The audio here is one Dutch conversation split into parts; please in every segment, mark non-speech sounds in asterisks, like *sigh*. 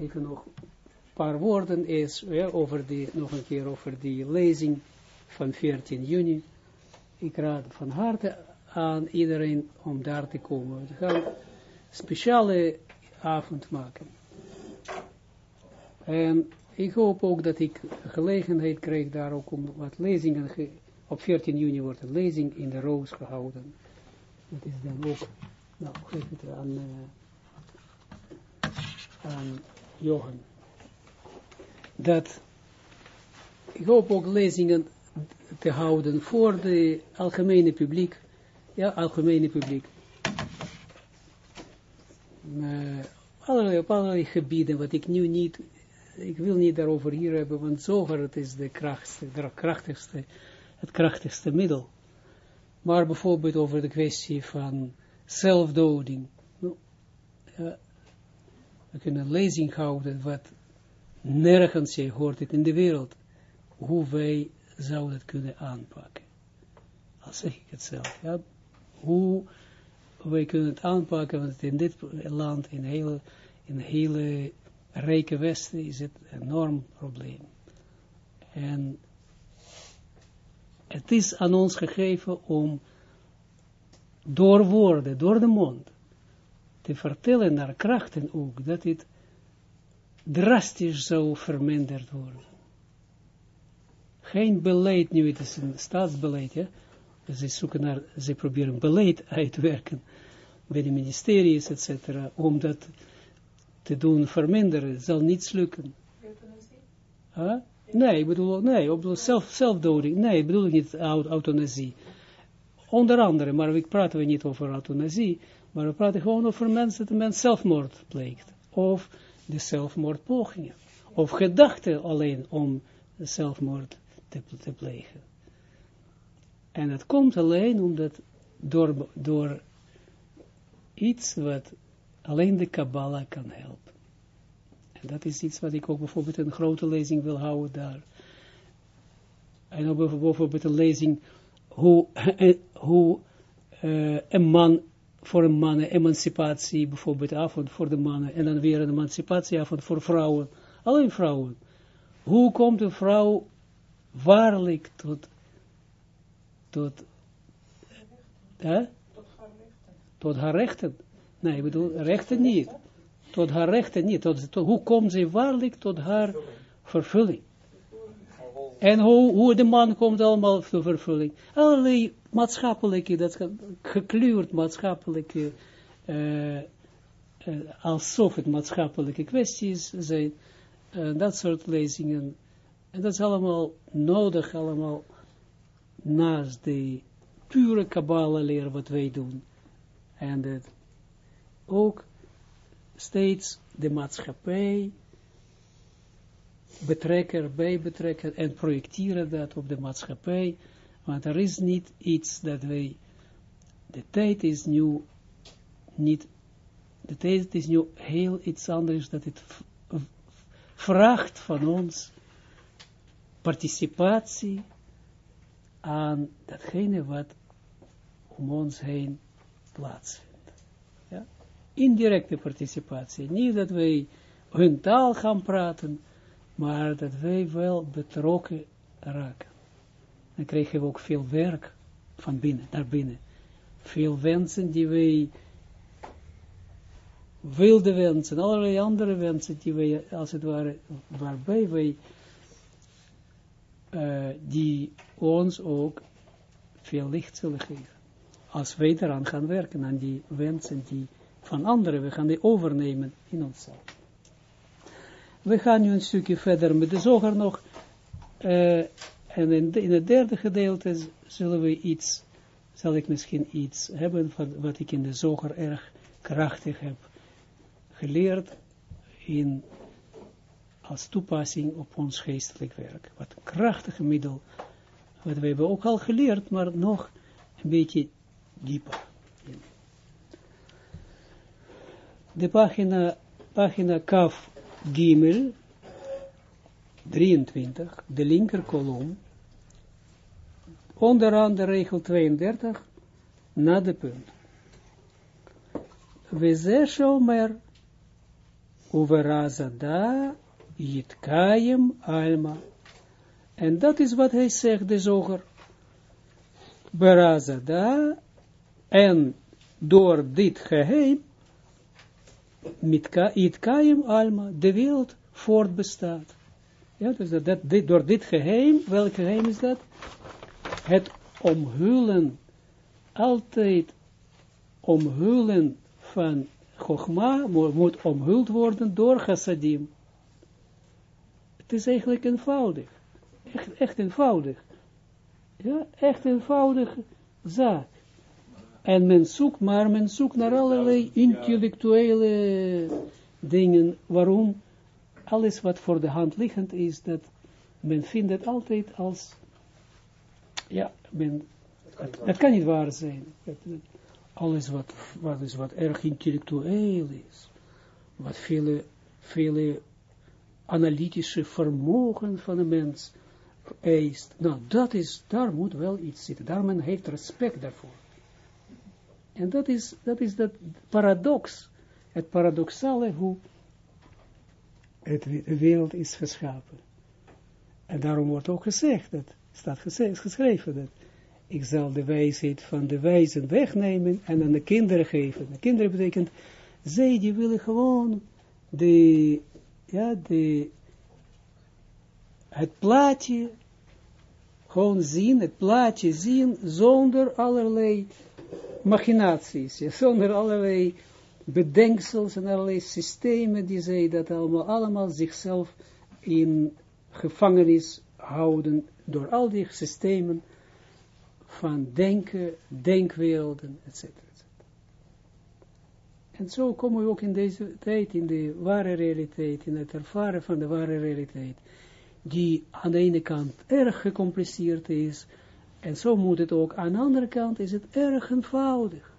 even nog een paar woorden is, over die, nog een keer over die lezing van 14 juni. Ik raad van harte aan iedereen om daar te komen. We gaan een speciale avond maken. En ik hoop ook dat ik gelegenheid krijg daar ook om wat lezingen, op 14 juni wordt een lezing in de Roos gehouden. Dat is dan ook, nou het aan, aan Johan. Dat, ik hoop ook lezingen te houden voor de algemene publiek, ja, algemene publiek. Uh, allerlei, op allerlei gebieden, wat ik nu niet, ik wil niet daarover hier hebben, want zover het is de krachtste, de krachtigste, het krachtigste middel. Maar bijvoorbeeld over de kwestie van zelfdoding. Nou, we kunnen lezing houden wat nergens je hoort het in de wereld. Hoe wij zouden het kunnen aanpakken. Al zeg ik het zelf. Ja. Hoe wij kunnen het aanpakken, want in dit land, in hele, in hele rijke Westen, is het een enorm probleem. En het is aan ons gegeven om door woorden, door de mond, te vertellen naar krachten ook, dat het drastisch zou verminderd worden. Geen beleid, nu het is een staatsbeleid, ja, ze zoeken naar, ze proberen beleid uit te werken bij de ministeries, et cetera, om dat te doen verminderen, het zal niet lukken. Huh? Nee, ik bedoel, nee, ik bedoel zelf, zelfdoding, nee, ik bedoel niet euthanasie. Onder andere, maar we praten we niet over euthanasie, maar we praten gewoon over mensen dat een mens zelfmoord pleegt. Of de zelfmoordpogingen. Of gedachten alleen om zelfmoord te, plegen. En het komt alleen omdat door, door iets wat alleen de Kabbalah kan helpen. En dat is iets wat ik ook bijvoorbeeld een grote lezing wil houden daar. En ook bijvoorbeeld een lezing hoe, hoe uh, een man, voor een man, emancipatie bijvoorbeeld avond voor de mannen, en dan weer een emancipatieavond voor vrouwen, alleen vrouwen. Hoe komt een vrouw waarlijk tot tot, hè? tot haar rechten. Nee, ik bedoel, rechten niet. Tot haar rechten niet. Tot, hoe komt ze waarlijk tot haar vervulling? En hoe, hoe de man komt allemaal tot vervulling. Allerlei maatschappelijke, dat gekleurd maatschappelijke, uh, alsof het maatschappelijke kwesties zijn. Uh, dat soort lezingen. En dat is allemaal nodig, allemaal naast de pure Kabbalah leren wat wij doen. En het ook steeds de maatschappij betrekken, bij betrekken en projecteren dat op de maatschappij. Want er is niet iets dat wij, de tijd is nu niet, de tijd is nu heel iets anders dat het vraagt van ons participatie aan datgene wat om ons heen plaatsvindt. Ja? Indirecte participatie. Niet dat wij hun taal gaan praten, maar dat wij wel betrokken raken. Dan krijgen we ook veel werk van binnen, naar binnen. Veel wensen die wij, wilde wensen, allerlei andere wensen die wij, als het ware, waarbij wij uh, die ons ook veel licht zullen geven. Als wij eraan gaan werken, aan die wensen die van anderen, we gaan die overnemen in onszelf. We gaan nu een stukje verder met de zoger nog. Uh, en in, in, het derde gedeelte zullen we iets, zal ik misschien iets hebben van wat ik in de zoger erg krachtig heb geleerd in als toepassing op ons geestelijk werk. Wat een krachtige middel, wat we hebben ook al geleerd, maar nog een beetje dieper. De pagina, pagina Kaf Gimel, 23, de linker kolom, onderaan de regel 32, na de punt. We zeggen maar Uverazada yitkayim alma. En dat is wat hij zegt, de zoger. Berazada, en door dit geheim, yitkayim alma, de wereld voortbestaat. Ja, dus dat, dat, dit, door dit geheim, welk geheim is dat? Het omhullen, altijd omhullen van Chogma moet omhuld worden door chassadim. Het is eigenlijk eenvoudig. Echt, echt eenvoudig. Ja, echt eenvoudig zaak. En men zoekt, maar men zoekt naar allerlei intellectuele dingen. Waarom? Alles wat voor de hand liggend is, dat men vindt het altijd als, ja, men, het kan niet waar zijn. alles wat, wat is wat erg intellectueel is, wat vele, vele analytische vermogen van een mens eist. Nou, dat is, daar moet wel iets zitten. Daar men heeft respect daarvoor. En dat is, dat is dat paradox, het paradoxale hoe het, de wereld is geschapen. En daarom wordt ook gezegd, dat staat geschreven, dat ik zal de wijsheid van de wijzen wegnemen en aan de kinderen geven. De kinderen betekent, zij die willen gewoon ja, het plaatje gewoon zien, het plaatje zien, zonder allerlei machinaties, zonder allerlei bedenksels en allerlei systemen die zij dat allemaal, allemaal zichzelf in gevangenis houden door al die systemen van denken, denkwerelden, etc. En zo komen we ook in deze tijd, in de ware realiteit, in het ervaren van de ware realiteit, die aan de ene kant erg gecompliceerd is, en zo moet het ook, aan de andere kant is het erg eenvoudig.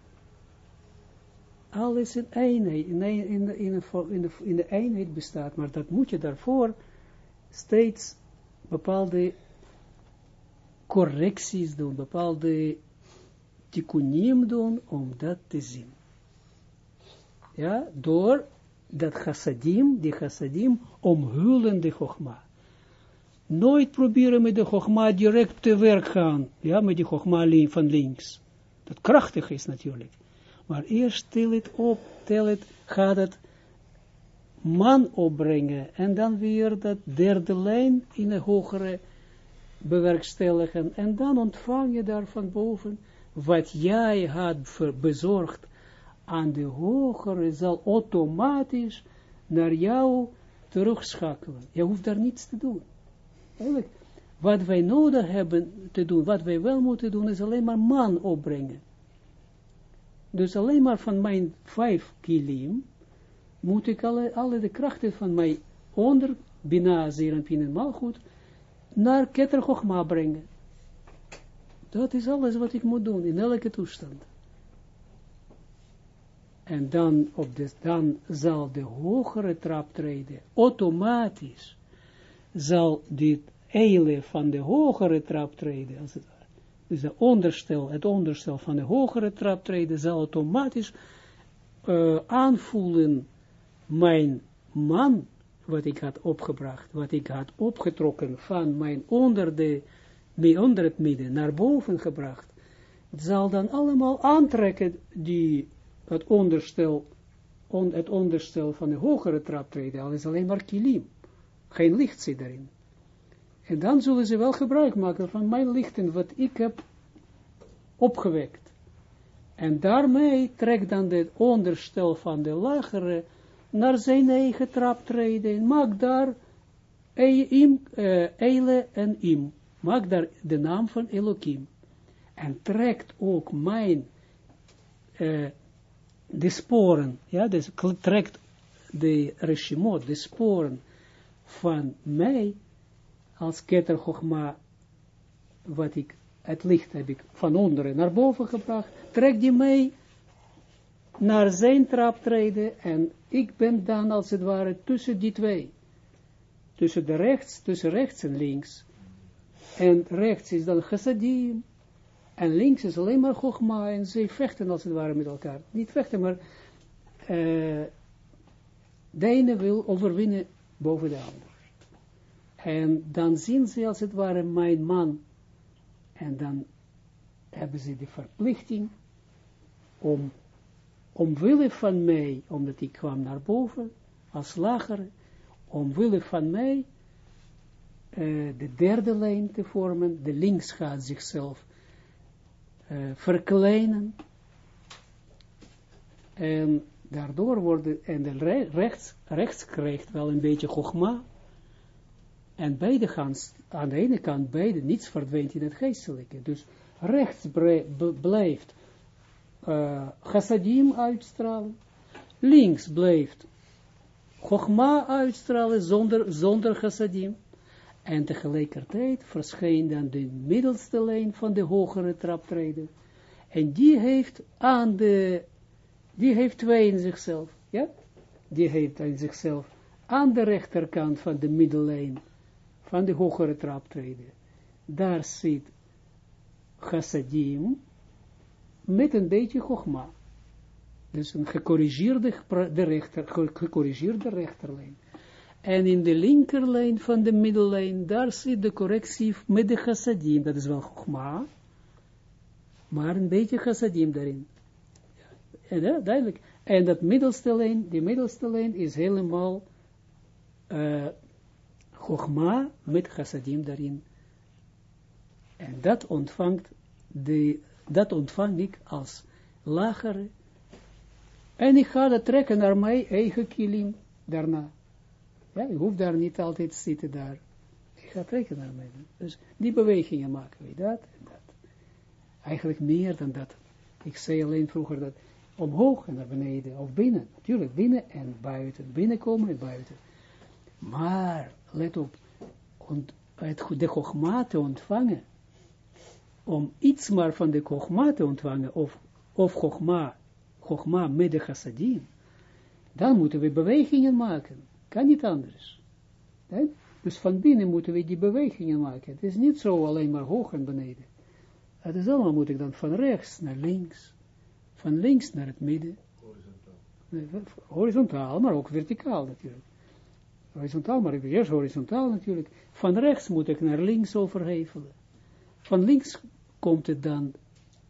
Alles in eenheid, in, in, in, in, de, in de eenheid bestaat, maar dat moet je daarvoor steeds bepaalde correcties doen, bepaalde tikkunim doen, om dat te zien. Ja, door dat chassadim, die chassadim, omhullen de chogma. Nooit proberen met de chogma direct te werk gaan, ja, met die chogma van links. Dat krachtig is natuurlijk. Maar eerst tel het op, tel het, gaat het man opbrengen, en dan weer dat derde lijn in een hogere bewerkstelligen, en dan ontvang je daar van boven, wat jij had bezorgd aan de hogere, zal automatisch naar jou terugschakelen. Je hoeft daar niets te doen. Wat wij nodig hebben te doen, wat wij wel moeten doen, is alleen maar man opbrengen. Dus alleen maar van mijn vijf kilim, moet ik alle, de krachten van mij onder, bina, zeer en pin goed, naar Keter Chochma brengen. Dat is alles wat ik moet doen, in elke toestand. En dan, op zal de hogere trap treden, automatisch, zal dit eile van de hogere trap treden. Dus de onderstel, het onderstel van de hogere trap treden, zal automatisch uh, aanvoelen mijn man, wat ik had opgebracht, wat ik had opgetrokken van mijn onder, de, onder het midden naar boven gebracht, zal dan allemaal aantrekken die het onderstel, on, het onderstel van de hogere traptreden, al is alleen maar kilim. Geen licht zit daarin. En dan zullen ze wel gebruik maken van mijn lichten, wat ik heb opgewekt. En daarmee trekt dan het onderstel van de lagere naar zijn eigen traptreden. Maak daar im, uh, Eile en Im. Maak daar de naam van Elohim. En trekt ook mijn uh, de sporen, ja, dus trekt de regimot, de sporen van mij, als keter Chogma, wat ik, het licht heb ik van onderen naar boven gebracht, trekt die mij naar zijn traptreden en ik ben dan als het ware tussen die twee. Tussen de rechts, tussen rechts en links. En rechts is dan chassadim, en links is alleen maar Chogma en ze vechten als het ware met elkaar. Niet vechten, maar uh, de ene wil overwinnen boven de ander. En dan zien ze als het ware mijn man. En dan hebben ze de verplichting om omwille van mij, omdat ik kwam naar boven als lager, omwille van mij uh, de derde lijn te vormen. De links gaat zichzelf uh, verkleinen. En daardoor worden, en de rechts, rechts krijgt wel een beetje gogma. En beide gaan, aan de ene kant beide, niets verdwijnt in het geestelijke. Dus rechts blijft uh, uitstralen. Links blijft chogma uitstralen zonder, zonder chassadim. En tegelijkertijd verschijnt dan de middelste lijn van de hogere traptreden. En die heeft aan de, die heeft twee in zichzelf. Ja? Die heeft in zichzelf aan de rechterkant van de middellijn van de hogere traptreden. Daar zit chassadim met een beetje chogma. Dus een gecorrigeerde, de rechter, gecorrigeerde rechterlijn. En in de linkerlijn van de middellijn, daar zit de correctie met de chassadim. Dat is wel chogma, maar een beetje chassadim daarin. En, ja, duidelijk. En dat middelste lijn, die middelste lijn is helemaal uh, chogma met chassadim daarin. En dat ontvangt de, dat ontvang ik als lagere. En ik ga dat trekken naar mijn eigen kilim daarna. Ja, ik hoef daar niet altijd te zitten daar. Ik ga trekken naar mij. Dus die bewegingen maken we dat en dat. Eigenlijk meer dan dat. Ik zei alleen vroeger dat omhoog en naar beneden, of binnen. Natuurlijk binnen en buiten. Binnenkomen en buiten. Maar, let op, ont, het, de gogma te ontvangen, om iets maar van de gogma te ontvangen, of, of gogma, gogma met de chassadim, dan moeten we bewegingen maken. Kan niet anders. Dus van binnen moeten we die bewegingen maken. Het is niet zo alleen maar hoog en beneden. Het is allemaal moet ik dan van rechts naar links, van links naar het midden. Horizontaal. Horizontaal, maar ook verticaal natuurlijk horizontaal, maar eerst horizontaal natuurlijk. Van rechts moet ik naar links overhevelen. Van links komt het dan,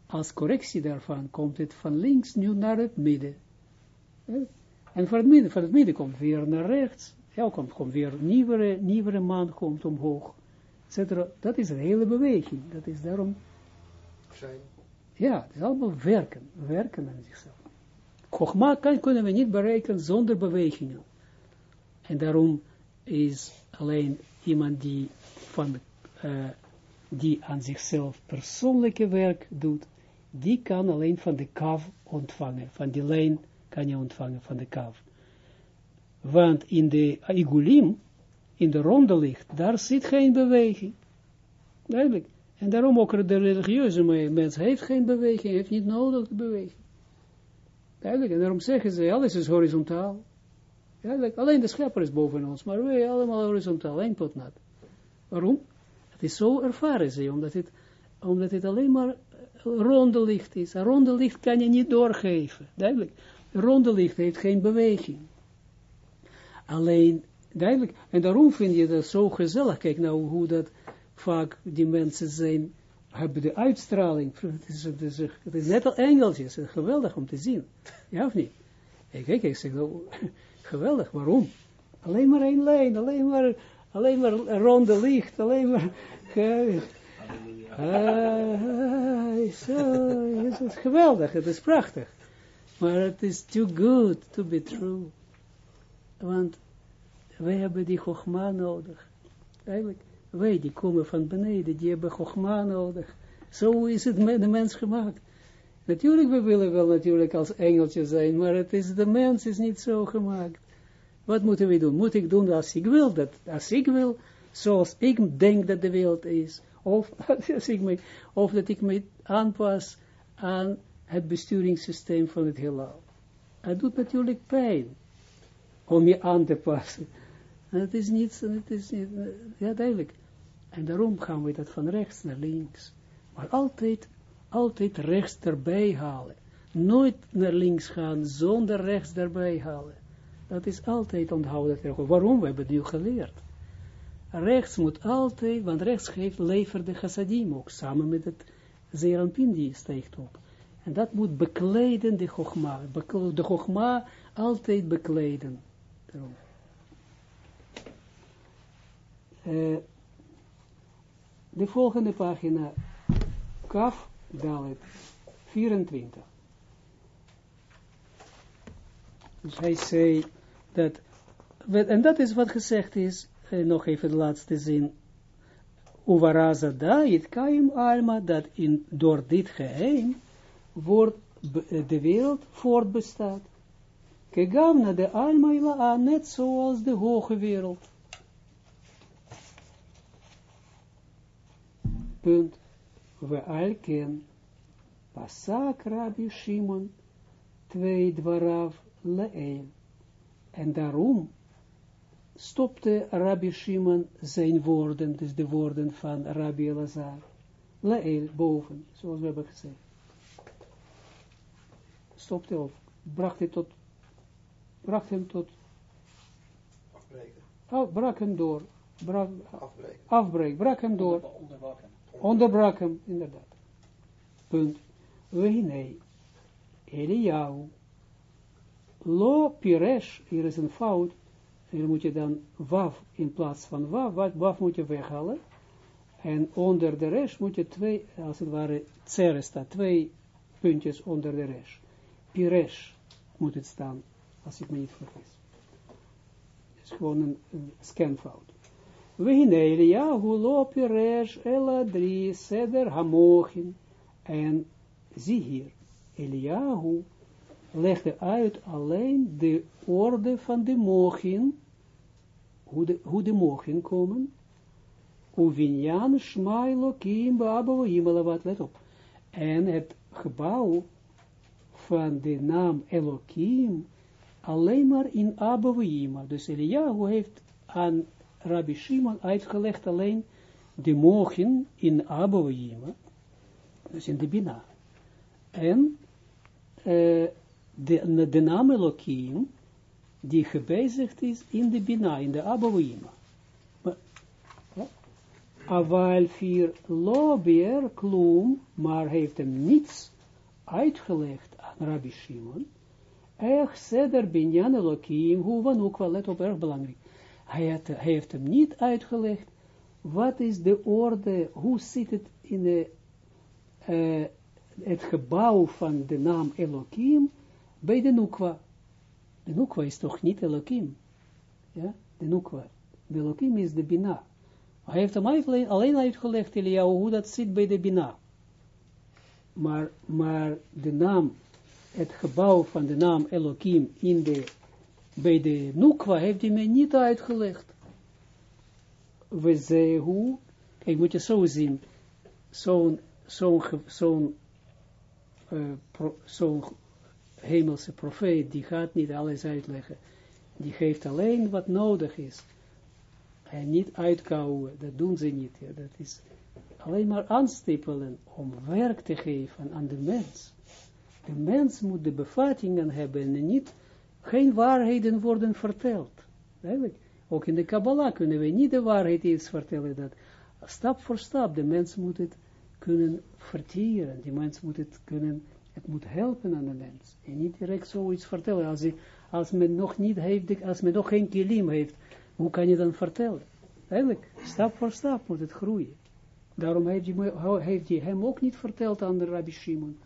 als correctie daarvan, komt het van links nu naar het midden. En van het midden, van het midden komt weer naar rechts. Ja, komt, komt weer nieuwere, nieuwere maan komt omhoog. Etcetera. Dat is een hele beweging. Dat is daarom... Zijn. Ja, het is allemaal werken. Werken aan zichzelf. Chogma kan, kunnen we niet bereiken zonder bewegingen. En daarom is alleen iemand die, van, uh, die aan zichzelf persoonlijke werk doet, die kan alleen van de kav ontvangen. Van die lijn kan je ontvangen van de kav. Want in de igulim, in de ronde licht, daar zit geen beweging. Duidelijk. En daarom ook de religieuze mens heeft geen beweging, heeft niet nodig beweging. Duidelijk. En daarom zeggen ze, alles is horizontaal. Ja, alleen de schepper is boven ons, maar wij allemaal horizontaal, pot nat. Waarom? Het is zo ervaren ze, omdat het, omdat het alleen maar ronde licht is. Ronde licht kan je niet doorgeven, duidelijk. Ronde licht heeft geen beweging. Alleen, duidelijk, en daarom vind je dat zo gezellig. Kijk nou hoe dat vaak die mensen zijn, hebben de uitstraling. Het is, het is, het is net al engeltjes, het is geweldig om te zien. Ja of niet? Kijk, ik zeg, nou, Geweldig, waarom? Alleen maar één lijn, alleen maar, alleen maar ronde licht, alleen maar... Uh, zo, het is geweldig, het is prachtig. Maar het is too good to be true. Want wij hebben die Chogma nodig. Eigenlijk, wij die komen van beneden, die hebben Chogma nodig. Zo is het met de mens gemaakt. Natuurlijk, we willen wel natuurlijk als engeltje zijn, maar het is, de mens is niet zo gemaakt. Wat moeten we doen? Moet ik doen als ik wil, dat, als ik wil, zoals ik denk dat de wereld is, of, *laughs* als ik me, of dat ik me aanpas aan het besturingssysteem van het heelal. Het doet natuurlijk pijn om je aan te passen. het is niet, het is niet, ja duidelijk. En daarom gaan we dat van rechts naar links. Maar altijd altijd rechts erbij halen. Nooit naar links gaan zonder rechts erbij halen. Dat is altijd onthouden. Waarom? We hebben het nu geleerd. Rechts moet altijd, want rechts geeft levert de chassadim ook, samen met het zeranpin die steekt op. En dat moet bekleden de chogma. De chogma altijd bekleden. Uh, de volgende pagina, Kaf Dalet, 24. Dus hij zei dat, en dat is wat gezegd is, uh, nog even de laatste zin, Uvaraza da, kaim alma, dat in, door dit geheim, wordt de wereld voortbestaat. Kegam na de alma ila net zoals de hoge wereld. Punt. We alken. Pasak Rabbi Shimon. Twee dwarav leel. En daarom stopte Rabbi Shimon zijn woorden, dus de woorden van Rabbi Elazar. Leel, boven, zoals we hebben gezegd. Stopte of bracht hij tot, bracht hem tot, afbreken. Oh, brak hem door, brak, afbreken, afbreek, brak hem door, onderbrak hem, inderdaad. Punt. nee, Eliyahu, lo piresh, hier is een fout, hier moet je dan waf in plaats van waf, waf, moet je weghalen, en onder de resh moet je twee, als het ware, tsere staat, twee puntjes onder de resh. Piresh moet het staan, als ik me niet vergis. Het is gewoon een, een scanfout. Wehinele, ja, hulo piresh, ela drie, seder hamochin. En zie hier, Eliyahu legde uit alleen de orde van de mochin, hoe de, hoe de mochin komen, Uvinyan Shmailo Kim Babo Imalavat, let op. En het gebouw van de naam Elohim alleen maar in Abouima. Dus Eliyahu heeft aan Rabbi Shimon uitgelegd alleen de mogen in Abouima, dus in de Bina. En uh, de, de naam Elohim, die gebezigd is in de Bina, in de Abouima. Aval vier lobier klum, maar heeft hem niets uitgelegd aan Rabbi Shimon. Ech seder binyan Elohim, hoe van ook wel, let op, erg belangrijk. Hij, heeft hem niet uitgelegd, wat is de orde, hoe zit het in de, uh, het gebouw van de naam Elohim bij de Nukwa. De Nukwa is toch niet Elohim? Ja, de Nukwa. De Elohim is de Bina. Hij heeft hem alleen uitgelegd, Eliyahu, hoe dat zit bij de Bina. Maar, maar de naam, het gebouw van de naam Elohim in de, bij de Nukwa heeft hij mij niet uitgelegd. We zeggen hoe, kijk, moet je zo zien, zo'n zo'n zo'n uh, zo'n hemelse profeet, die gaat niet alles uitleggen. Die geeft alleen wat nodig is. En niet uitkouwen, dat doen ze niet. Dat is alleen maar aanstippelen om werk te geven aan de mens. De mens moet de bevattingen hebben en niet, geen waarheden worden verteld. Eigenlijk, ook in de Kabbalah kunnen we niet de waarheid eens vertellen, dat stap voor stap, de mens moet het kunnen verteren, die mens moet het kunnen, het moet helpen aan de mens. En niet direct zoiets vertellen, als, hij, als men nog niet heeft, als men nog geen kilim heeft, hoe kan je dan vertellen? Eigenlijk, stap voor stap moet het groeien. Daarom heeft hij, heeft hij hem ook niet verteld aan de Rabbi Shimon,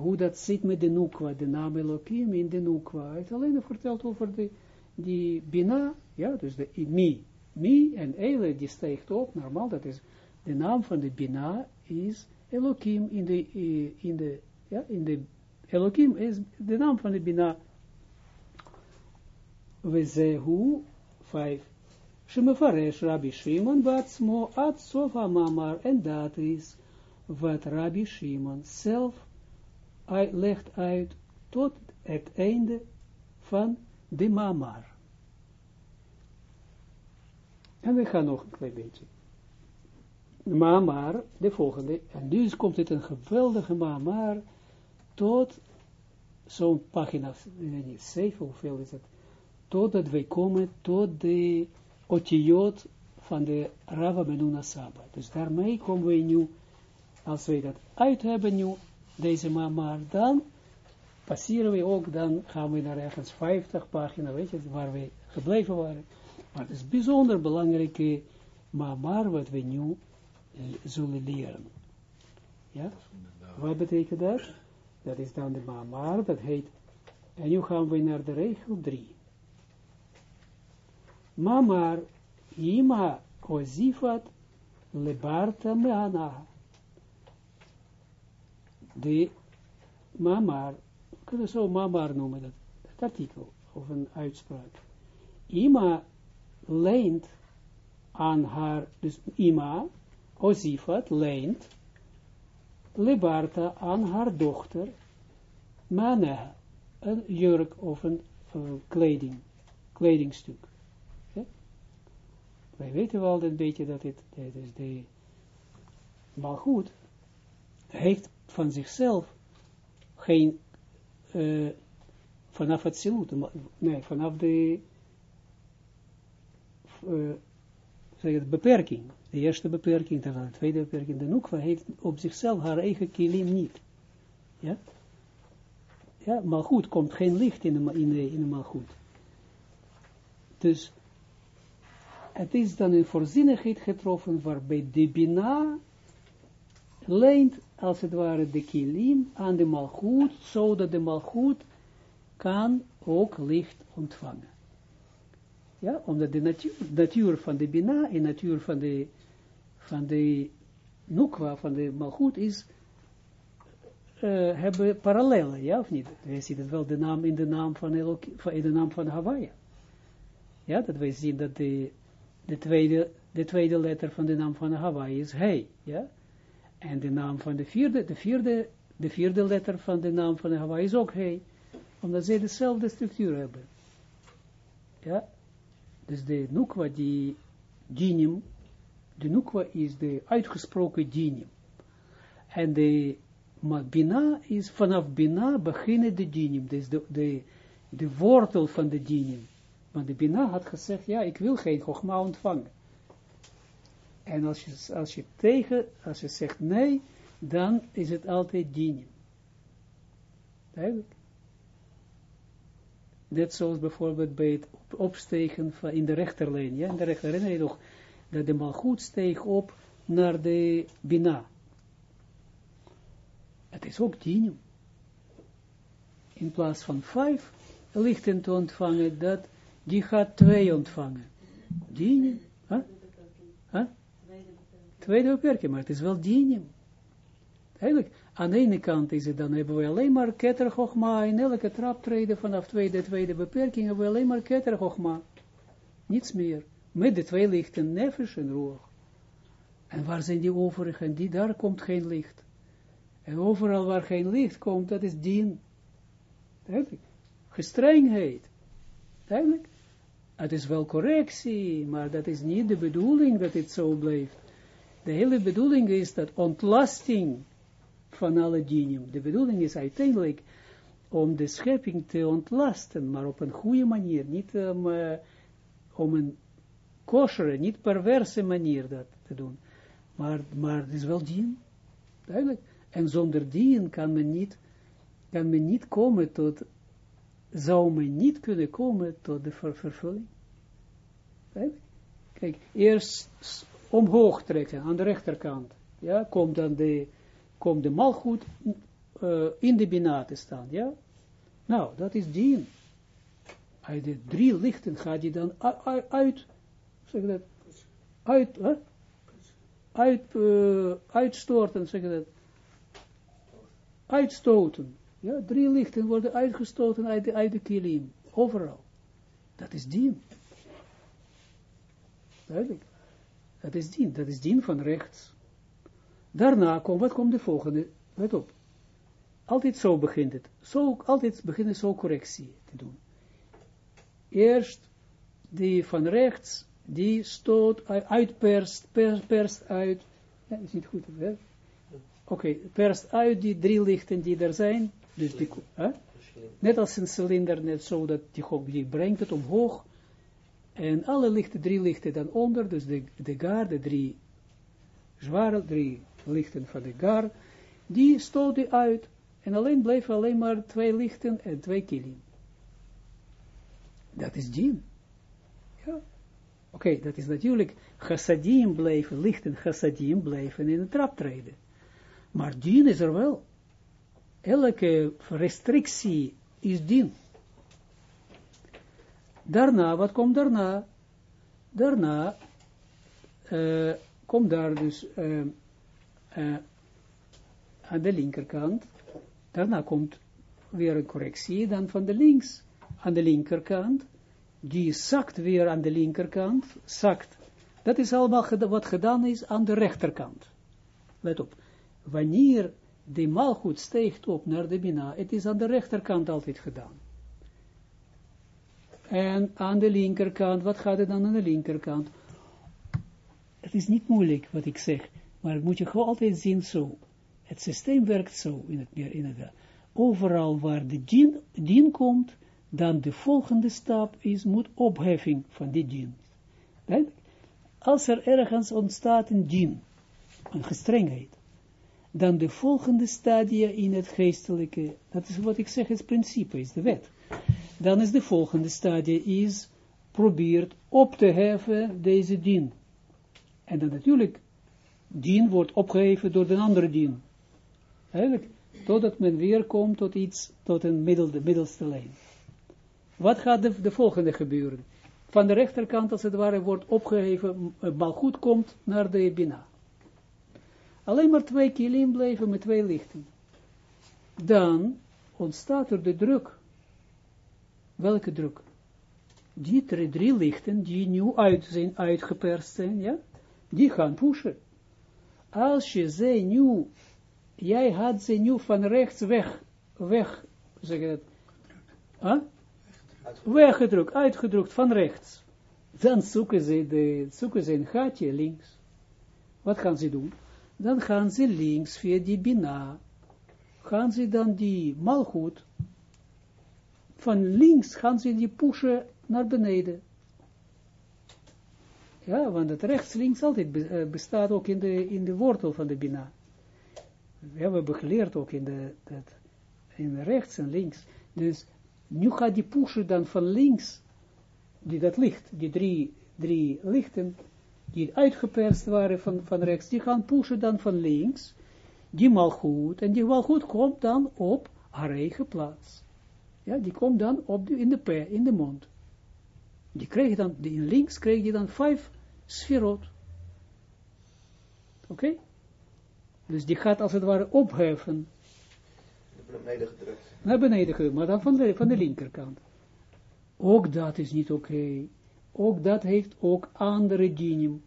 hoe dat zit met de Nukwa, de naam Elohim in de Nukwa. Hij heeft alleen verteld over de, die Bina, ja, dus de Mi. Mi en Ele, die steekt op, normaal, dat is, de naam van de Bina is Elohim in de, in de, ja, in de, Elohim is de naam van de Bina. We zehu, vijf, Shemefaresh Rabbi Shimon Batsmo at Sofa Mamar, en dat is wat Rabbi Shimon zelf legt uit tot het einde van de Mamar. En we gaan nog een klein beetje. Mamar, de volgende, en dus komt het een geweldige Mamar tot zo'n pagina, weet niet, 7, hoeveel is het? totdat wij komen tot de otiot van de Rava Saba. Dus daarmee komen we nu, als wij dat uit hebben nu, deze maar dan passeren we ook, dan gaan we naar ergens 50 pagina, weet je, waar we gebleven waren. Maar het is bijzonder belangrijke maar wat we nu uh, zullen leren. Ja? Wat betekent dat? Dat is dan de maar, dat heet, en nu gaan we naar de regel 3. Mamar, ima ozifat lebarta meana. De mamar, we kunnen zo mamar noemen, dat, dat artikel, of een uitspraak. Ima leent aan haar, dus Ima, Ozifat, leent, Lebarta aan haar dochter, Mana, een jurk of een kleding, kledingstuk. Wij weten wel een beetje dat het, dat is de, maar goed, heeft van zichzelf geen, uh, vanaf het zilut, nee, vanaf de, uh, zeg het, beperking, de eerste beperking, de tweede beperking, de Nukwa heeft op zichzelf haar eigen kilim niet. Ja? Ja, maar goed, komt geen licht in de, in de, in de malgoed. Dus, het is dan een voorzienigheid getroffen, waarbij de Bina leent, als het ware, de kilim aan de malgoed, zodat de malgoed kan ook licht ontvangen. Ja, omdat de natuur, natuur van de Bina en natuur van de, van de Nukwa, van de Malchut is, uh, hebben parallellen, ja of niet? Wij zien het wel de naam in de naam van, Elok, in de naam van Hawaii. Ja, dat wij zien dat de, de, tweede, de tweede letter van de naam van Hawaii is Hey, ja. En de naam van de vierde, de vierde, de vierde letter van de naam van Hawaii is ook Hey, omdat zij dezelfde structuur hebben. Ja, dus de nukwa, die dinim, de nukwa is de uitgesproken dinim. En de bina is, vanaf bina beginnen de dinim, dus de, de, de wortel van de dinim. Want de bina had gezegd, ja, ik wil geen chogma ontvangen. En als je, als je tegen, als je zegt nee, dan is het altijd dinim. Duidelijk. Net zoals bijvoorbeeld bij het opstegen van in de rechterlijn. Ja, in de rechterlijn herinner je nog dat de malgoed steeg op naar de bina. Het is ook dinim. In plaats van vijf lichten te ontvangen, dat die gaat twee ontvangen. Dinim. Tweede beperking, maar het is wel dinim. Eigenlijk, aan de ene kant is het, dan hebben we alleen maar keter in elke traptreden vanaf tweede, tweede beperking hebben we alleen maar keter Niets meer. Met de twee lichten, nefesh en roer. En waar zijn die overigen? Die, daar komt geen licht. En overal waar geen licht komt, dat is dien. Duidelijk. Gestrengheid. Duidelijk. Het is wel correctie, maar dat is niet de bedoeling dat het zo blijft. De hele bedoeling is dat ontlasting van alle dinim. De bedoeling is uiteindelijk om de schepping te ontlasten, maar op een goede manier, niet um, uh, om een kosher, niet perverse manier dat te doen. Maar, maar het is wel dien, duidelijk. En zonder dien kan men niet, kan men niet komen tot, zou men niet kunnen komen tot de ver vervulling. Duidelijk. Kijk, eerst omhoog trekken, aan de rechterkant, ja, komt dan de, komt de malgoed uh, in de bina te staan, ja. Nou, dat is dien. Uit de drie lichten gaat hij dan uit, zeg dat, uit, hè? uit, uh, uitstorten, zeg dat, uitstoten. Ja, drie lichten worden uitgestoten uit de, uit de kilim, overal. Dat is dien. Duidelijk. Dat is dien, dat is dien van rechts. Daarna komt, wat komt de volgende? Let op. Altijd zo begint het. Zo, altijd beginnen zo correctie te doen. Eerst die van rechts, die stoot, uitperst, perst, perst uit. Ja, is niet goed, hè? Oké, okay, perst uit die drie lichten die er zijn. Dus die, hè? Net als een cilinder, net zo dat die, die brengt het omhoog. En alle lichten, drie lichten dan onder, dus de, de gar, de drie zware, drie lichten van de gar, die stoten uit. En alleen blijven alleen maar twee lichten en twee kilim. Dat is djinn. Ja. Oké, dat is natuurlijk, chassadim blijven, lichten chassadim blijven in de traptreden. Maar dien is er wel. Elke restrictie is dien. Daarna, wat komt daarna? Daarna eh, komt daar dus eh, eh, aan de linkerkant, daarna komt weer een correctie, dan van de links aan de linkerkant, die zakt weer aan de linkerkant, zakt. Dat is allemaal wat gedaan is aan de rechterkant. Let op, wanneer de maalgoed steekt op naar de bina, het is aan de rechterkant altijd gedaan. En aan de linkerkant, wat gaat het dan aan de linkerkant? Het is niet moeilijk wat ik zeg, maar het moet je gewoon altijd zien zo. Het systeem werkt zo in het, in het overal waar de dien, dien komt, dan de volgende stap is, moet opheffing van die dien. Als er ergens ontstaat een dien, een gestrengheid, dan de volgende stadia in het geestelijke, dat is wat ik zeg, het principe, is de wet. Dan is de volgende stadia is, probeert op te heffen deze dien. En dan natuurlijk, dien wordt opgeheven door de andere dien. Eigenlijk, totdat men weer komt tot iets, tot een middel, de middelste lijn. Wat gaat de, de volgende gebeuren? Van de rechterkant, als het ware, wordt opgeheven, goed komt naar de Bina. Alleen maar twee kilim blijven met twee lichten. Dan ontstaat er de druk. Welke druk? Die drie, drie lichten, die nu uit zijn, uitgeperst zijn, ja, die gaan pushen. Als je ze nu, jij had ze nu van rechts weg, weg, zeg je dat, huh? weggedrukt, uitgedrukt van rechts. Dan zoeken ze, de, zoeken ze een gaatje links. Wat gaan ze doen? Dan gaan ze links via die bina. Gaan ze dan die malgoed. Van links gaan ze die pushen naar beneden. Ja, want het rechts-links altijd eh, bestaat ook in de, in de wortel van de bina. We hebben geleerd ook in, de, dat, in rechts en links. Dus nu gaat die pushen dan van links, die dat licht, die drie, drie lichten, die uitgeperst waren van, van rechts, die gaan pushen dan van links, die malgoed, en die malgoed komt dan op haar eigen plaats. Ja, die komt dan op de, in de in de mond. Die kreeg dan, die in links kreeg je dan vijf sferot. Oké? Dus die gaat als het ware opheffen Naar beneden gedrukt. naar beneden gedrukt, maar dan van de, van de linkerkant. Ook dat is niet oké. Ook dat heeft ook andere dinim.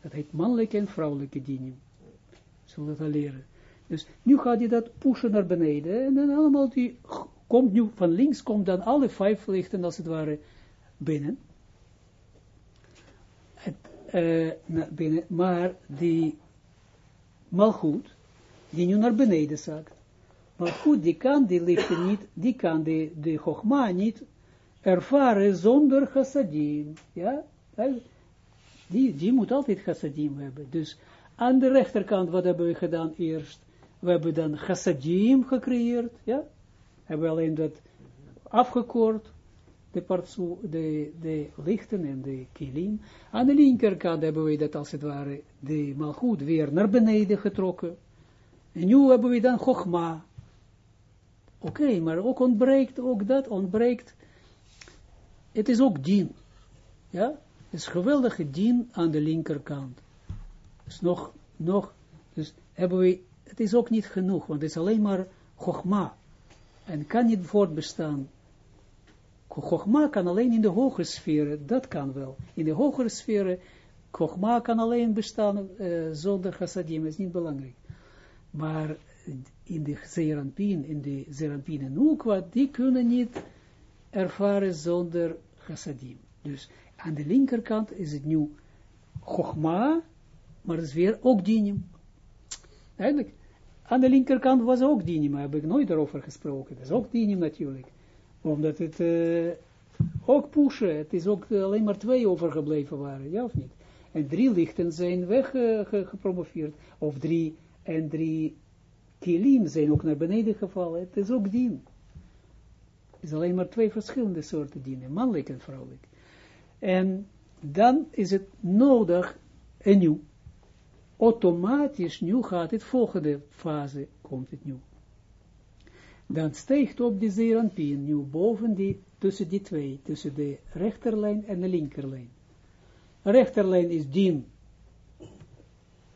Dat heet mannelijke en vrouwelijke dinim. Zullen we dat al leren. Dus nu gaat hij dat pushen naar beneden. En dan allemaal die, komt nu van links, komt dan alle vijf lichten als het ware binnen. Het, eh, maar die malgoed, die nu naar beneden zakt, maar goed, die kan die lichten niet, die kan de, de Chogma niet ervaren zonder chassadim. Ja, die, die moet altijd chassadim hebben. Dus aan de rechterkant, wat hebben we gedaan eerst? We hebben dan chassadim gecreëerd, ja. Hebben we alleen dat afgekort, de, de, de lichten en de kilim. Aan de linkerkant hebben we dat als het ware, de malgoed weer naar beneden getrokken. En nu hebben we dan Chogma. Oké, maar ook ontbreekt, ook dat ontbreekt. Het is ook dien. Ja, het is geweldige dien aan de linkerkant. Dus nog, nog, dus hebben we, het is ook niet genoeg, want het is alleen maar Chogma. En kan niet voortbestaan. Chogma kan alleen in de hogere sferen, dat kan wel. In de hogere sferen, Chogma kan alleen bestaan uh, zonder chassadim, is niet belangrijk. Maar in de Zerampin, in de Zerampin en die kunnen niet ervaren zonder chassadim. Dus aan de linkerkant is het nu Chogma, maar het is weer ook dinim. Eigenlijk, Aan de linkerkant was ook dinim, maar heb ik nooit erover gesproken. Dat is ook dinim natuurlijk. Omdat het uh, ook pushen, het is ook alleen maar twee overgebleven waren, ja of niet? En drie lichten zijn weggepromoveerd, uh, of drie en drie kilim zijn ook naar beneden gevallen. Het is ook dien. Het is alleen maar twee verschillende soorten dienen, mannelijk en vrouwelijk. En dan is het nodig, en nu, automatisch, nu gaat het volgende fase, komt het nu. Dan steekt op de zeeranpien, nu boven die, tussen die twee, tussen de rechterlijn en de linkerlijn. Rechterlijn is dien,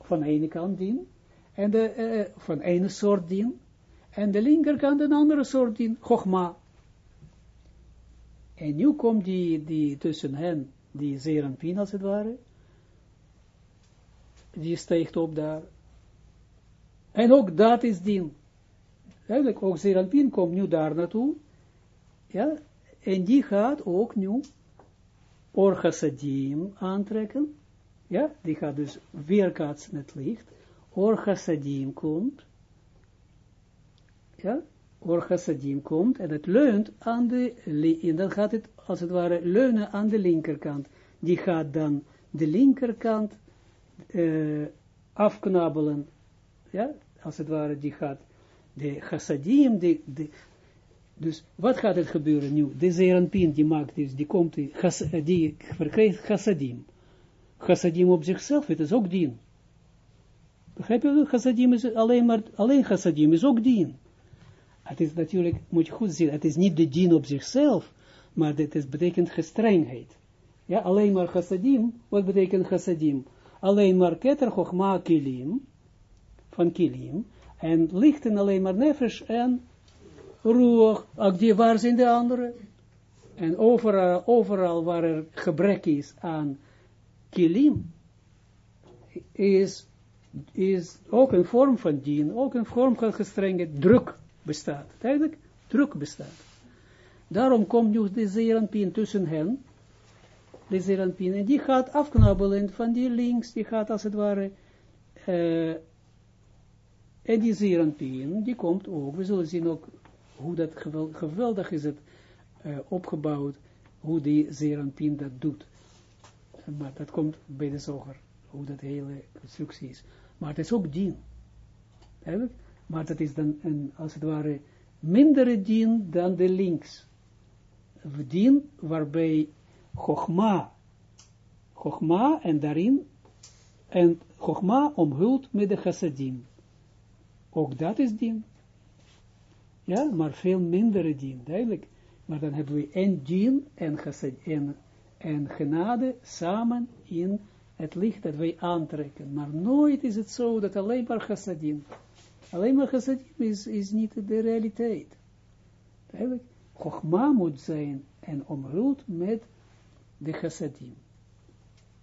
van de ene kant dien, en de, uh, van ene soort dien, en de linkerkant een andere soort dien, chogma. En nu komt die, die tussen hen, die zeeranpien als het ware, die steekt op daar. En ook dat is dien. Eigenlijk ook zeeranpien komt nu daar naartoe, ja, en die gaat ook nu orgasadim aantrekken, ja, die gaat dus weerkaatsen het licht, orgasadim komt, ja, orgasadim komt, en het leunt aan de, en dan gaat het, als het ware, leunen aan de linkerkant. Die gaat dan de linkerkant uh, afknabbelen, ja, als het ware, die gaat de chassadim, de, dus wat gaat er gebeuren nu? De zeranpin die maakt is, die komt, die, die verkrijgt chassadim. Chassadim op zichzelf, het is ook dien. Begrijp je? Chassadim is alleen maar, alleen chassadim is ook dien. Het is natuurlijk, moet je goed zien, het is niet de dien op zichzelf, maar het is, betekent gestrengheid. Ja, alleen maar chassadim, wat betekent chassadim? Alleen maar keter kilim, van kilim, en lichten alleen maar nefesh en roer, die waar zijn de anderen? En overal, overal waar er gebrek is aan kilim, is, is ook een vorm van dien, ook een vorm van gestrenge druk bestaat. Duidelijk, druk bestaat. Daarom komt nu de zeeranpien tussen hen, de zeeranpien, en die gaat afknabbelen van die links, die gaat als het ware, uh, en die zeeranpien, die komt ook, we zullen zien ook hoe dat geweldig is het uh, opgebouwd, hoe die zeeranpien dat doet. Maar dat komt bij de zoger, hoe dat hele constructie is. Maar het is ook dien. Maar dat is dan een, als het ware, mindere dien dan de links. Dien waarbij Chogma, Chogma en daarin, en Chogma omhult met de chassadim. Ook dat is dien. Ja, maar veel mindere dien, duidelijk. Maar dan hebben we en dien en, en, en genade samen in het licht dat wij aantrekken. Maar nooit is het zo dat alleen maar chassadim Alleen maar chassadim is, is niet de realiteit. Eigenlijk, Chogma moet zijn en omhuld met de chassadim.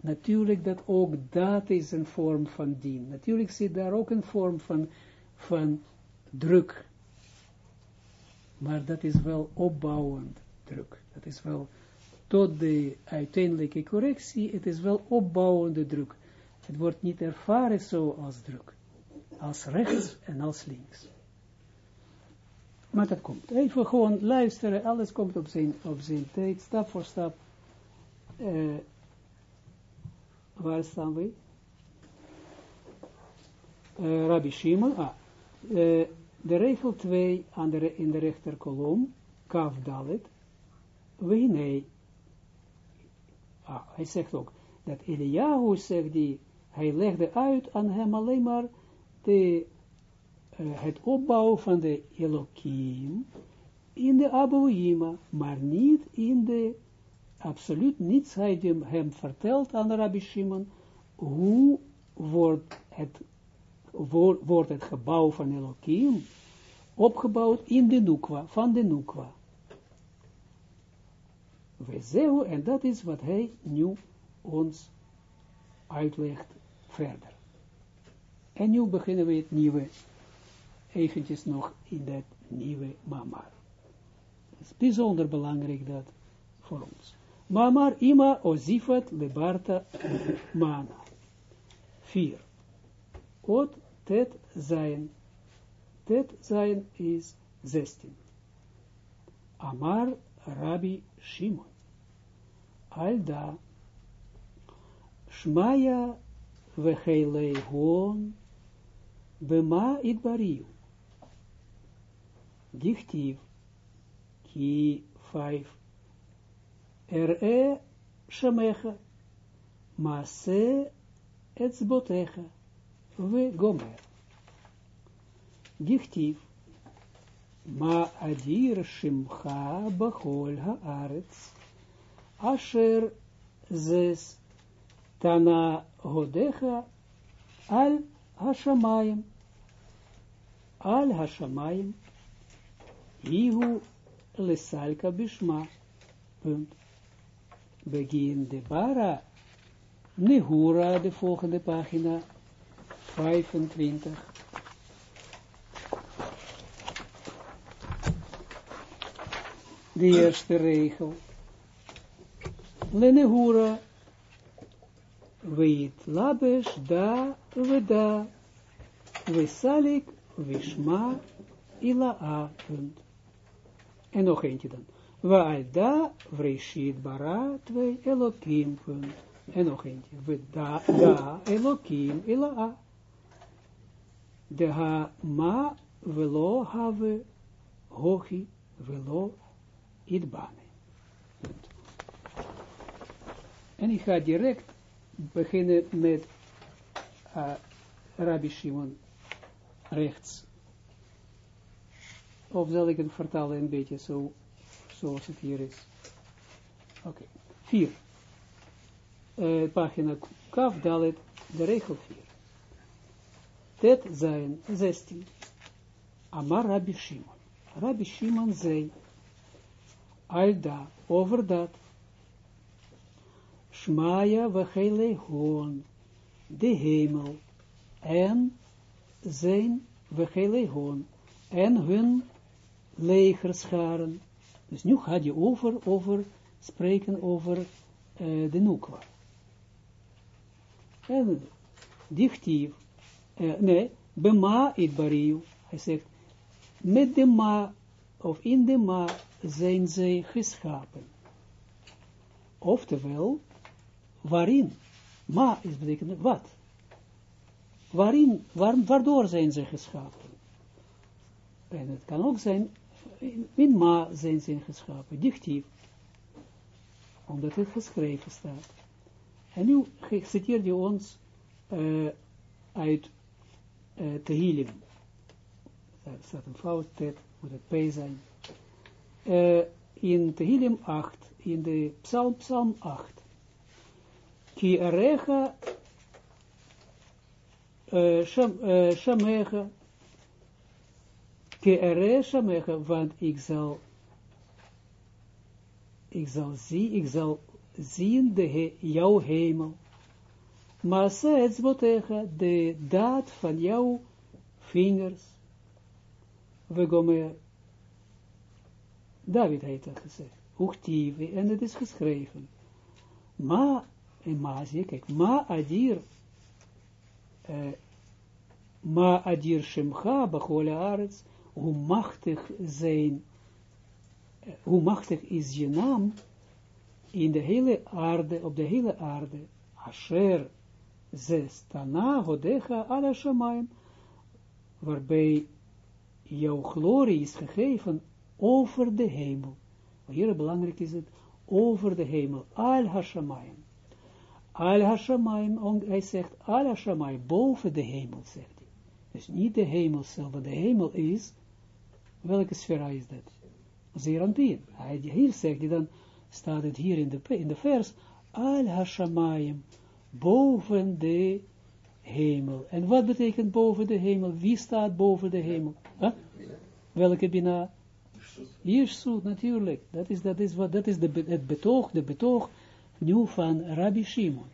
Natuurlijk dat ook dat is een vorm van dien. Natuurlijk zit daar ook een vorm van, van druk. Maar dat is wel opbouwend druk. Dat is wel tot de uiteindelijke correctie, het is wel opbouwende druk. Het wordt niet ervaren zo als druk als rechts en als links. Maar dat komt. Even gewoon luisteren, alles komt op zijn, op zijn tijd, stap voor stap. Uh, waar staan we? Uh, Rabbi Shimon, ah, uh, de regel 2 aan in de rechterkolom, Kaf Dalet, nee. ah, hij zegt ook, dat Eliyahu zegt die, hij legde uit aan hem alleen maar het opbouwen van de Elohim in de Abouima, maar niet in de, absoluut niets, hij hem vertelt aan Rabbi Shimon, hoe wordt het, wordt het gebouw van Elohim opgebouwd in de Nukwa, van de Nukwa. We en dat is wat hij nu ons uitlegt verder. En nu beginnen we het nieuwe, eventjes nog in dat nieuwe mamar. Het is bijzonder belangrijk dat voor ons. Mamar ima ozifat lebarta mana. Vier. Ot tet zijn tet zijn is 16. Amar Rabbi Shimon. Alda. Shmaya vechelei hon. Bema itbariu. Dichtiv. Ki 5. Er-e shemecha. Maase etzbotecha. We gomer. Dichtiv. Ma adir shimcha bachol haaretz. Asher zes tana hodecha al hashamayim. Al hashamayim. Ihu lesalka bishma. Begin de bara. Nehura, de volgende pagina. 25. de eerste regel. Lenehura, weet labes da veda, vesalik vishma ila punt. En nog eentje dan. Waal da vreshit bara twee elokim punt. En nog eentje. Veda da elokim ila a. De ma velo have hochi velo Idbane. En ik ga direct beginnen met uh, Rabbi Shimon rechts. Of zal ik het vertalen een beetje zo, zoals het hier is. Oké, okay. vier. Uh, pagina Kaf Dalet, de regel 4. Tet zijn 16. Amar Rabbi Shimon. Rabbi Shimon zei, Alda, over dat. Shmaya hoon, de hemel, en zijn hoon, en hun legerscharen. Dus nu gaat je over, over spreken over uh, de Nukwa. En dichtief, uh, nee, bema it bariu, hij zegt, met de ma, of in de ma, zijn zij geschapen. Oftewel, waarin? Ma is betekent wat? Waarin, waar, waardoor zijn ze geschapen? En het kan ook zijn, in ma zijn ze geschapen, dichtief. Omdat het geschreven staat. En nu citeert je ons uh, uit uh, Tehillim. Er staat een fout, moet het P zijn uh, in Tehillim 8, in de Psalm, Psalm 8. Ki arecha uh, shamecha, ki arecha shamecha, want ik zal, ik zal zien, ik zal zien de he, jouw hemel. Maar zet de daad van jouw vingers, we gomer, David heeft dat gezegd. Uchtieve, en het is geschreven. Ma, en ma, zie kijk, ma adir, uh, ma adir shemcha, bachole arets, hoe machtig zijn, hoe machtig is je naam, in de hele aarde, op de hele aarde, asher, zes, tana, hodecha, ala shamayim, waarbij jouw glorie is gegeven over de hemel. Hier belangrijk is het, over de hemel, al hashamayim. Al hashamayim, hij zegt, al hashamayim, boven de hemel, zegt hij. Dus niet de hemel zelf, want de hemel is, welke sfera is dat? Zeranpien. Hier zegt hij dan, staat het hier in de, in de vers, al hashamayim, boven de hemel. En wat betekent boven de hemel? Wie staat boven de hemel? Huh? Welke bina? Jirsut, natuurlijk. Dat is, dat is, wat, dat is de, het betoog, de betoog nu van Rabbi Shimon.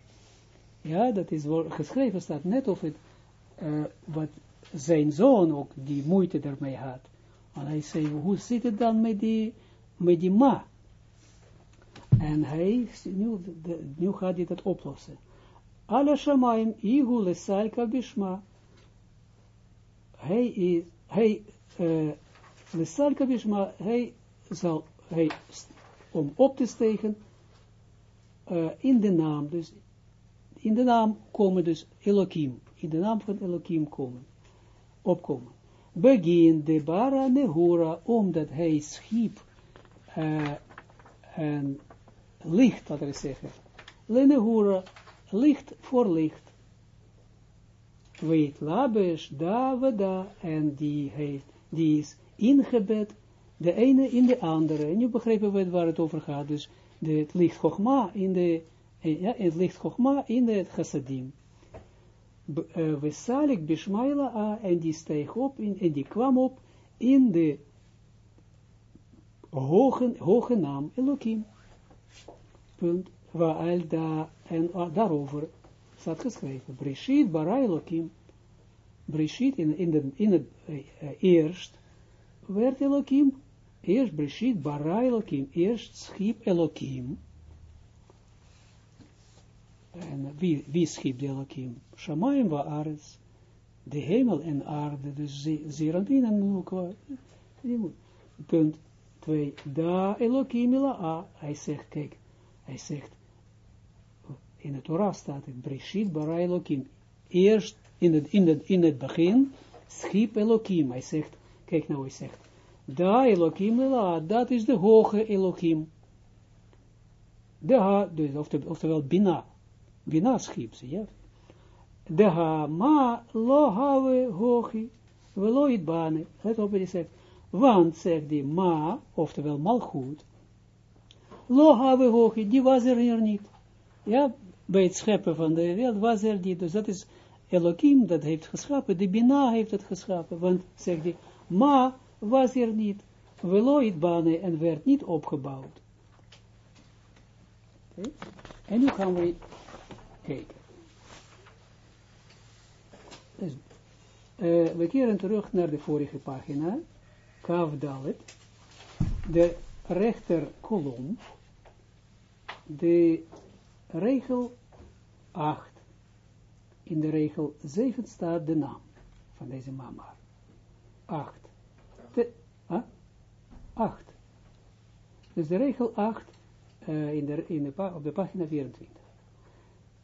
Ja, dat is geschreven staat net of het, uh, wat zijn zoon ook die moeite daarmee had. En hij zei, hoe zit het dan met die, met die ma? En hij, nu, nu gaat hij dat oplossen. Alle shamayim, ihu lesalka bishma. Hij is, hij, uh, Lestalka hij zal, hij, om op te stegen, uh, in de naam, dus in de naam komen dus Elohim, in de naam van Elohim komen, opkomen. Begin de bara nehura, omdat hij schiep uh, en licht, wat er zeggen, lenehura, licht voor licht. Weet labesh, da, da, en die heeft, die is ingebed, de ene in de andere. En nu begrijpen we waar het over gaat, dus het licht Chogma in de, ja, het licht Chogma in de chassadim. Uh, we salik bishmaila en die steeg op, in, en die kwam op in de hoge, hoge naam Elohim. Punt. Waar da, en daarover staat geschreven. Brishit bara Elohim. Brishit in, in, de, in het uh, eerst werd Elohim Eerst Breshit bara Elohim, eerst schiep Elohim. En wie, wie schiep de Elohim? Shamayim wa Ares, de hemel en aarde, dus Zerandin en Nukwa. Punt 2. Da Elohim ila Hij zegt, kijk, hij zegt, in het Torah staat het, Breshit bara Elohim. Eerst in het, in het, in het begin schiep Elohim. Hij zegt, kijk nou, hij zegt, Da Elohim dat is de hoge Elohim. De ha, dus, oftewel Bina. Bina schiep ze, ja. De ha, ma, lo have hogi, velo bane. Let op wat zegt. Want, zegt die ma, oftewel malgoed, lo have hogi, die was er hier niet. Ja, bij het scheppen van de wereld was er niet. Dus dat is Elohim dat heeft geschapen. De Bina heeft het geschapen. Want, zegt die, ma, was er niet. Veloid bane en werd niet opgebouwd. Okay. En nu gaan we kijken. Dus, uh, we keren terug naar de vorige pagina. Kav Dalet. De rechter kolom. De regel 8. In de regel 7 staat de naam van deze mama. 8. 8. Dus de regel 8 uh, in de, in de, op de pagina 24.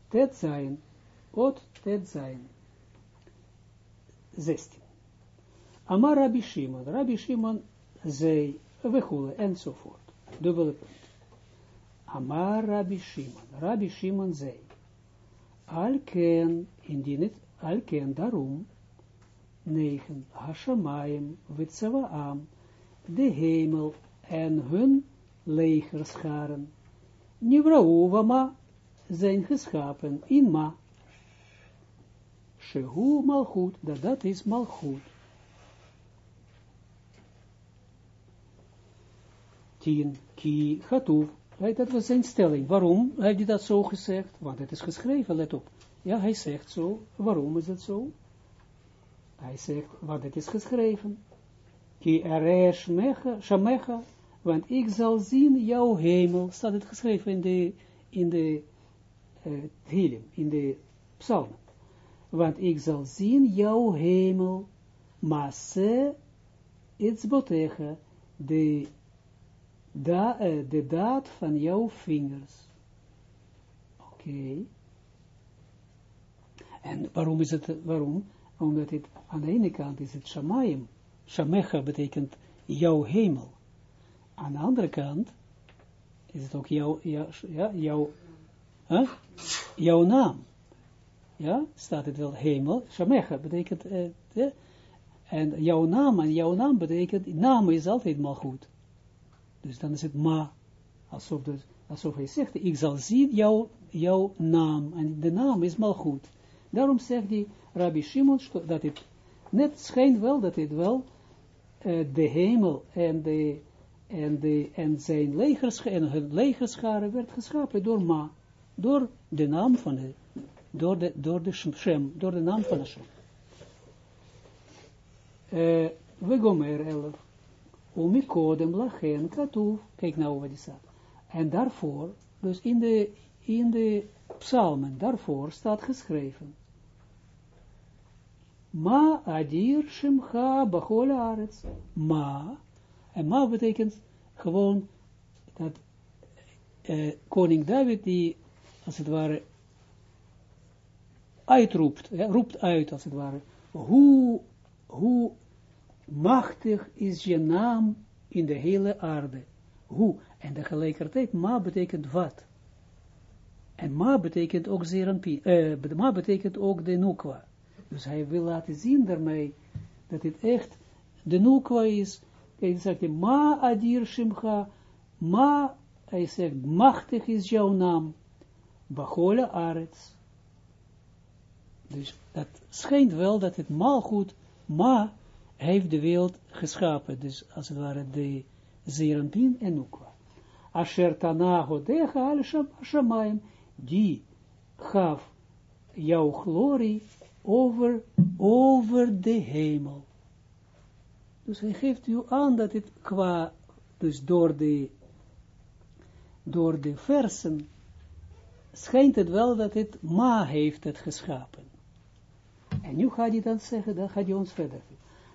Tet zijn, ot tet zijn. 16. Amar Rabbi Shimon, Rabbi Shimon zei, wechule, enzovoort. Dubbele punt. Amar Rabbi Shimon, Rabbi Shimon zei, Alken, indien het, Alken daarom, 9. Hashamayim, Witsawaam, de hemel en hun legerscharen. Nivrauwama zijn geschapen in ma. Shehu malchut, dat dat is malchut. Tien, ki chatuv. Dat was zijn stelling. Waarom heeft hij dat zo gezegd? Want het is geschreven, let op. Ja, hij zegt zo. Waarom is het zo? Hij zegt, wat het is geschreven. Ki er shamecha, want ik zal zien jouw hemel, staat het geschreven in de, in de uh, in de psalm. Want ik zal zien jouw hemel, maar se botecha, de, da, uh, de daad van jouw vingers. Oké. En waarom is het, waarom? Omdat het aan de ene kant is het shamayim, Shamecha betekent jouw hemel. Aan de andere kant is het ook jouw, ja, jouw, huh? jouw naam. Ja, staat het wel hemel. Shamecha betekent, eh, en jouw naam, en jouw naam betekent, naam is altijd maar goed. Dus dan is het ma, alsof, dus, alsof hij zegt, ik zal zien jouw, jouw naam, en de naam is maar goed. Daarom zegt die Rabbi Shimon, dat het net schijnt wel, dat het wel uh, de hemel en, de, en, de, en zijn legers, en hun werd geschapen door Ma, door de naam van de, door de, door de Shem, door de naam van de. Uh, we gomer 11. Umikodem lachen katoef. Kijk nou wat die. En daarvoor, dus in de, in de psalmen, daarvoor staat geschreven. Ma adir shimcha bachol arets. Ma, en ma betekent gewoon dat uh, koning David die, als het ware, uitroept, roept uit, als het ware, hoe, hoe machtig is je naam in de hele aarde. Hoe? En tegelijkertijd, ma betekent wat? En ma betekent ook zeranpi, uh, ma betekent ook de. Dus hij wil laten zien daarmee, dat het echt de nukwa is. Hij zegt, ma adir shimcha, ma, hij zegt, machtig is jouw naam, bachole arets. Dus dat schijnt wel dat het malgoed, ma, heeft de wereld geschapen. Dus als het ware de zeranpin en nukwa. Asher tanago decha al shamayim, die gaf jouw glorie over, over de hemel. Dus hij geeft u aan dat het qua, dus door de, door de versen, schijnt het wel dat het Ma heeft het geschapen. En nu gaat hij dan zeggen, dan gaat hij ons verder.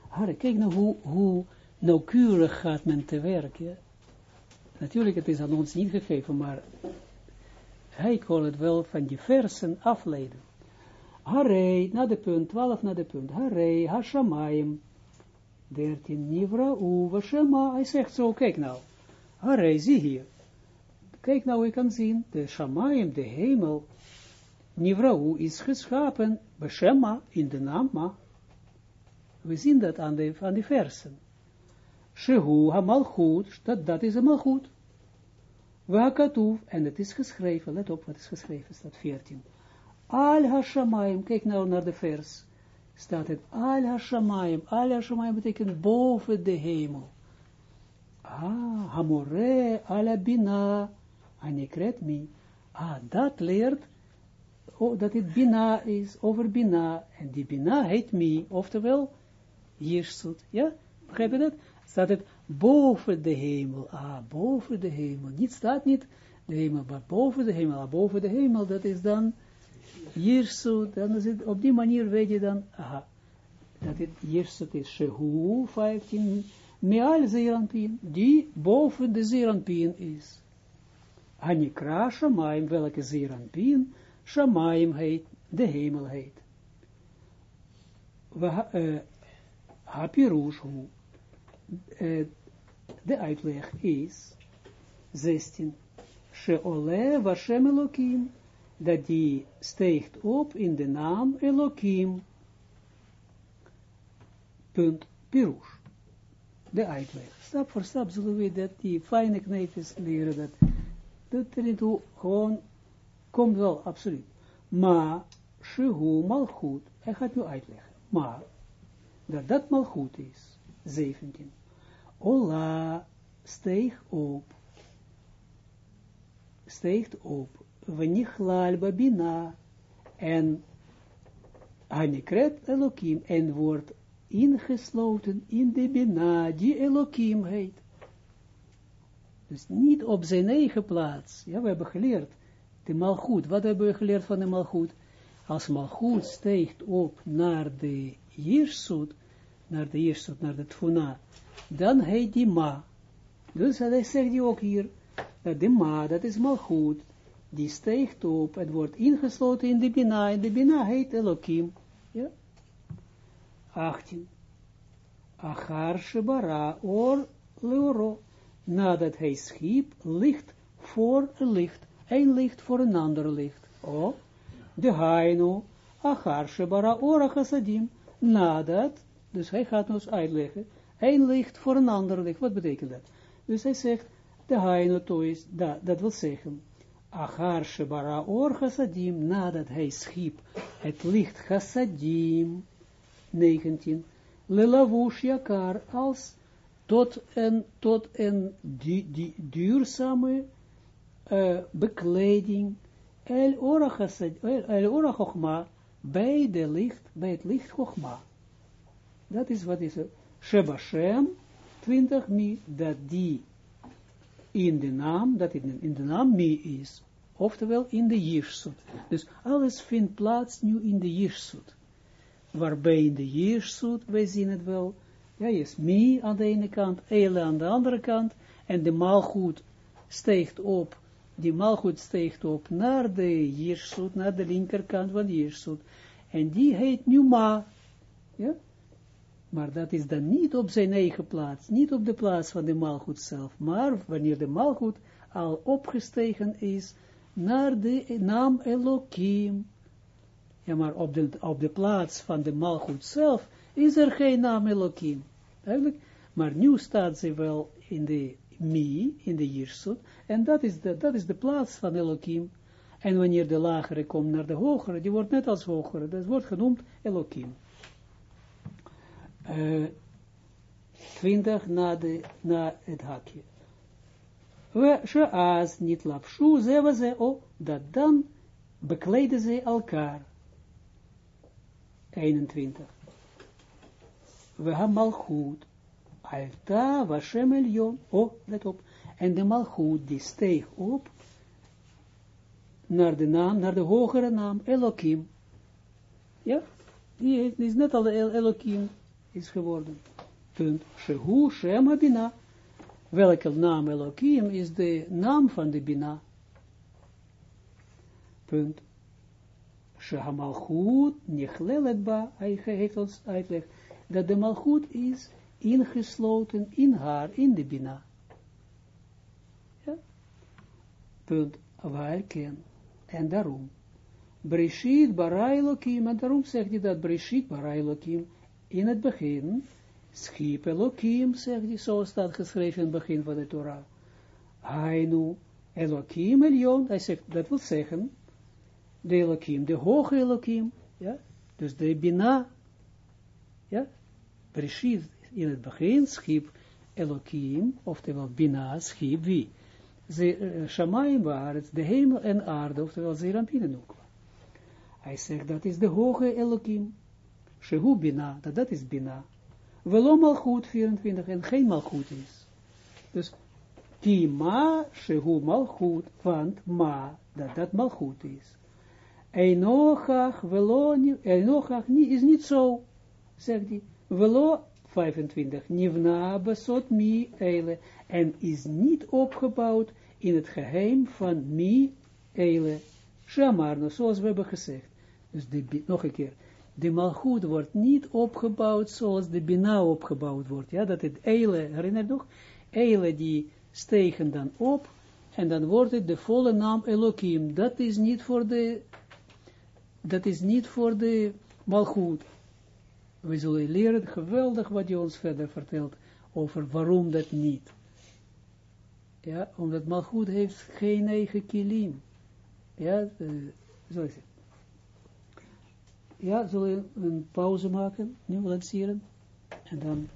Harre, kijk nou hoe, hoe nauwkeurig gaat men te werken. Natuurlijk, het is aan ons niet gegeven, maar hij kon het wel van die versen afleiden. Harei, na de punt, 12 na de punt. Harei, Hashamayim, 13, Nivra, Uva, Shema. Hij zegt zo, kijk nou. Harei, zie hier. Kijk nou, ik kan zien, de Shamayim, de hemel, Nivrau is geschapen, Beshema, in de naam. We zien dat aan de, aan de versen. Shehu ha-malchut, dat, dat is een malchut. Wakatuv, en het is geschreven, let op wat is geschreven, staat 14. Al ha-shamayim, kijk nou naar de vers, staat het, al ha-shamayim, al ha-shamayim betekent boven de hemel. Ah, hamore, ala bina, anikret mi. Ah, dat leert, oh, dat het bina is, over bina, en die bina heet mi, oftewel, jirsut, ja, begrijp je dat? Staat het boven de hemel, ah, boven de hemel, niet staat niet de hemel, maar boven de hemel, ah, boven de hemel, dat is dan, jirsut, dan is het, op die manier weet je dan, aha, dat het jirsut is, shehu, 15, meal zeeranpien, die boven de zeeranpien is. Hanikra Shamaim, welke zeeranpien, Shamaim heet, de hemel heet. Hapirush, uh, de uitleg is, 16, Sheole Vashem Elohim, dat die steegt op in de naam Elohim. Punt, Pirush. De uitleg. Stap voor stap zullen we dat, die fijne kneepjes leren, dat, dat er niet gewoon, komt wel, absoluut. Maar, Shehu Malchut, hij gaat nu uitleggen, maar, dat dat Malchut is, 17. Ola steeg op, steegt op, Vanichlal babina, en Hanikret Elohim, en wordt ingesloten in de bina, die Elohim heet. Dus niet op zijn eigen plaats. Ja, we hebben geleerd, de malgoed, wat hebben we geleerd van de malgoed? Als malgoed steegt op naar de Jirsut, naar de Jirsut, naar de Tfuna, dan heet die ma. Dus hij zegt hij ook hier, dat de ma, dat is malgoed, die steegt op, het wordt ingesloten in de bina, en de bina heet Elohim. Ja? 18. Achar shebara or leoro, nadat hij schiep, licht voor een licht, een licht voor een ander licht. Oh, de hainu, achar shebara or chassadim, nadat, dus hij gaat ons uitleggen, een licht voor een ander licht. Wat betekent dat? Dus hij zegt, de hainu is, dat, wil zeggen, Achar Shebara Or Chassadim, nadat hij schiep het licht Chassadim, 19, Lelavush Yakar, als tot een, tot een die, die duurzame uh, bekleding, El Ora Chochma, bij de licht, bij het licht Chochma. Dat is wat is het. Shebashem, 20 mi, dat die in de naam, dat in, in de naam mi is, oftewel in de Jirsut. Dus alles vindt plaats nu in de Jirsut. waarbij in de Jirsut, wij zien het wel, ja, is Mi aan de ene kant, Ele aan de andere kant, en de Malchut steegt op, die Malchut steegt op naar de Jirsut, naar de linkerkant van Jirsut, en die heet Numa, ja, maar dat is dan niet op zijn eigen plaats, niet op de plaats van de Malchut zelf, maar wanneer de Malchut al opgestegen is naar de naam Elohim. Ja, maar op de, op de plaats van de Malchut zelf is er geen naam Elohim. Eigenlijk, maar nu staat ze wel in de Mi, in de Jirsut, en dat is, de, plaats van Elohim. En wanneer de lagere komt naar de hogere, die wordt net als hogere, dat wordt genoemd Elohim. Uh, 20 na, de, na het hakje. We sheaz niet lapshu, ze we ze, oh, dat dan bekleden ze elkaar. 21. Malchut, alta washem elyon, oh, let op, en de malchut die steeg op naar de naam, naar de hogere naam, Elohim. Ja, die is net al Elohim is geworden. Punt. Shehu Shem Bina. Welke naam Elohim is de naam van de Bina. Punt. Shehamalchut nichlelet ba. Hij heeft ons uitleg dat de malchut is ingesloten in haar, in de Bina. Ja. Punt. Welken. En daarom. Breshit bara Elohim. En daarom zegt hij dat Breshit bara Elohim in het begin, schiep Elohim, zegt hij, zo staat geschreven in het begin van de Torah. Hainu, Elohim Elion, hij zegt, dat wil zeggen, de Elohim, de hoge Elohim, ja, dus de Bina, ja, precies in het begin schiep Elohim, oftewel Bina, schiep wie? Ze, uh, Shamayim waren de hemel en aarde, oftewel Zerampinen ook. Hij zegt, dat is de hoge Elohim. Shehu Bina, dat, dat is Bina. Velo Malchut 24 en geen Malchut is. Dus ki ma Shehu Malchut, want ma, dat dat Malchut is. Einochach, velo, Einochach is niet zo, zegt hij. Velo 25, Nivna besot mi eile, en is niet opgebouwd in het geheim van mi eile. Shamarno, zoals we hebben gezegd. Dus nog een keer de malgoed wordt niet opgebouwd zoals de bina opgebouwd wordt. Ja, dat het eile, herinner nog, eile die stegen dan op, en dan wordt het de volle naam Elohim. Dat is niet voor de, dat is niet voor de malgoed. We zullen leren, geweldig wat je ons verder vertelt, over waarom dat niet. Ja, omdat malgoed heeft geen eigen kilim. Ja, uh, zo is het. Ja, zullen we een pauze maken, nu lanceren, en dan